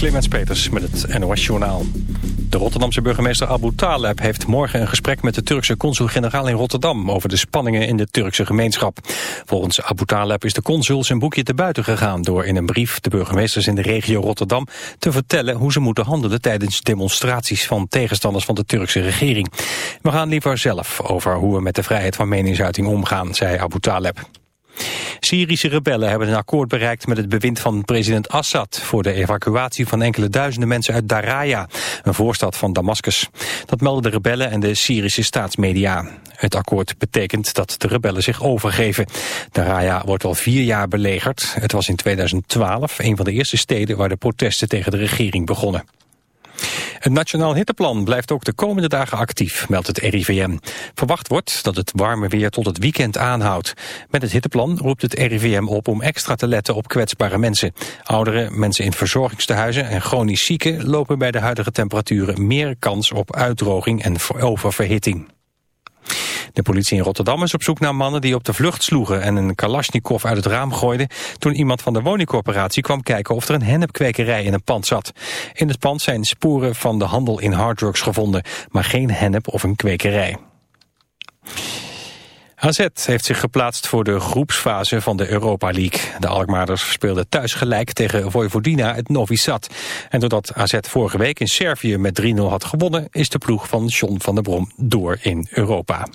Clemens Peters met het NOS Journaal. De Rotterdamse burgemeester Abu Taleb heeft morgen een gesprek met de Turkse consul-generaal in Rotterdam over de spanningen in de Turkse gemeenschap. Volgens Abu Taleb is de consul zijn boekje te buiten gegaan door in een brief de burgemeesters in de regio Rotterdam te vertellen hoe ze moeten handelen tijdens demonstraties van tegenstanders van de Turkse regering. We gaan liever zelf over hoe we met de vrijheid van meningsuiting omgaan, zei Abu Taleb. Syrische rebellen hebben een akkoord bereikt met het bewind van president Assad voor de evacuatie van enkele duizenden mensen uit Daraya, een voorstad van Damascus. Dat melden de rebellen en de Syrische staatsmedia. Het akkoord betekent dat de rebellen zich overgeven. Daraya wordt al vier jaar belegerd. Het was in 2012 een van de eerste steden waar de protesten tegen de regering begonnen. Het Nationaal Hitteplan blijft ook de komende dagen actief, meldt het RIVM. Verwacht wordt dat het warme weer tot het weekend aanhoudt. Met het hitteplan roept het RIVM op om extra te letten op kwetsbare mensen. Ouderen, mensen in verzorgingstehuizen en chronisch zieken lopen bij de huidige temperaturen meer kans op uitdroging en oververhitting. De politie in Rotterdam is op zoek naar mannen die op de vlucht sloegen en een kalasjnikov uit het raam gooiden toen iemand van de woningcorporatie kwam kijken of er een hennepkwekerij in een pand zat. In het pand zijn sporen van de handel in harddrugs gevonden, maar geen hennep of een kwekerij. AZ heeft zich geplaatst voor de groepsfase van de Europa League. De Alkmaarders speelden thuis gelijk tegen Vojvodina het Novi Sad. En doordat AZ vorige week in Servië met 3-0 had gewonnen... is de ploeg van John van der Brom door in Europa.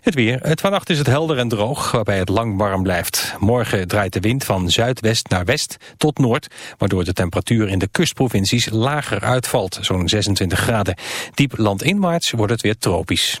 Het weer. Vannacht is het helder en droog, waarbij het lang warm blijft. Morgen draait de wind van zuidwest naar west tot noord, waardoor de temperatuur in de kustprovincies lager uitvalt, zo'n 26 graden. Diep landinwaarts wordt het weer tropisch.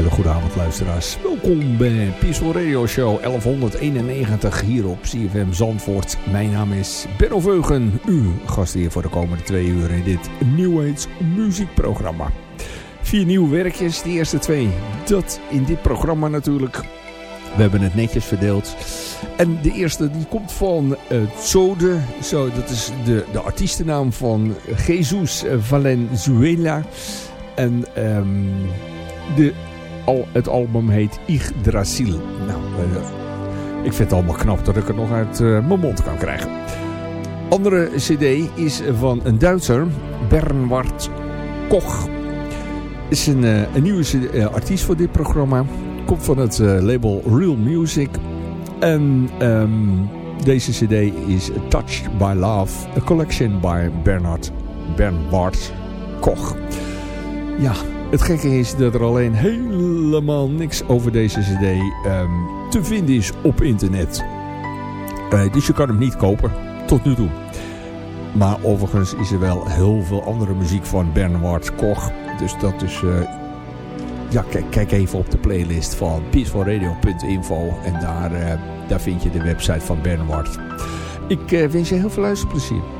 Hele goede avond luisteraars. Welkom bij Peaceful Radio Show 1191 hier op CFM Zandvoort. Mijn naam is Benno Veugen, uw gast hier voor de komende twee uur in dit New muziekprogramma. Vier nieuwe werkjes, de eerste twee, dat in dit programma natuurlijk. We hebben het netjes verdeeld. En de eerste die komt van uh, Zode, zo, dat is de, de artiestennaam van Jesus Valenzuela. En um, de het album heet Yggdrasil. Nou, uh, ik vind het allemaal knap dat ik het nog uit uh, mijn mond kan krijgen. Andere cd is van een Duitser, Bernward Koch. Is een, uh, een nieuwe artiest voor dit programma. Komt van het label Real Music. En um, deze cd is Touched by Love, a collection by Bernard Bernward Koch. Ja, het gekke is dat er alleen helemaal niks over deze cd um, te vinden is op internet. Uh, dus je kan hem niet kopen, tot nu toe. Maar overigens is er wel heel veel andere muziek van Bernard Koch. Dus dat is... Uh, ja, kijk, even op de playlist van peacefulradio.info. En daar, uh, daar vind je de website van Bernard. Ik wens je heel veel luisterplezier.